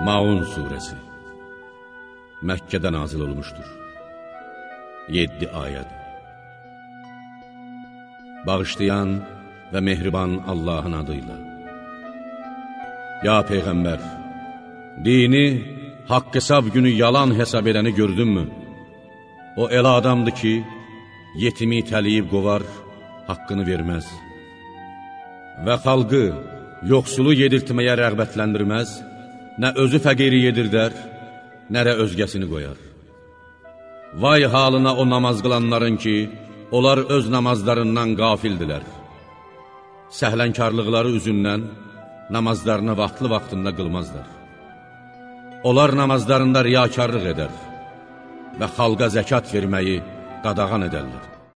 Maun Suresi. Məkkədə nazil olmuşdur. 7 ayəd Bağışlayan və mehriban Allahın adıyla Ya Peyğəmbər, dini haqq hesab günü yalan hesab edəni gördünmü? O elə adamdır ki, yetimi itəliyib qovar, haqqını verməz. Və xalqı, yoxsulu yedirtməyə rəğbətləndirməz, nə özü fəqiri yedirdər, nə də özgəsini qoyar. Vay halına o namaz qılanların ki, onlar öz namazlarından qafildilər. Səhlənkarlıqları üzündən namazlarını vaxtlı-vaxtında qılmazlar. Onlar namazlarında riyakarlıq edər və xalqa zəkat verməyi qadağan edərlər.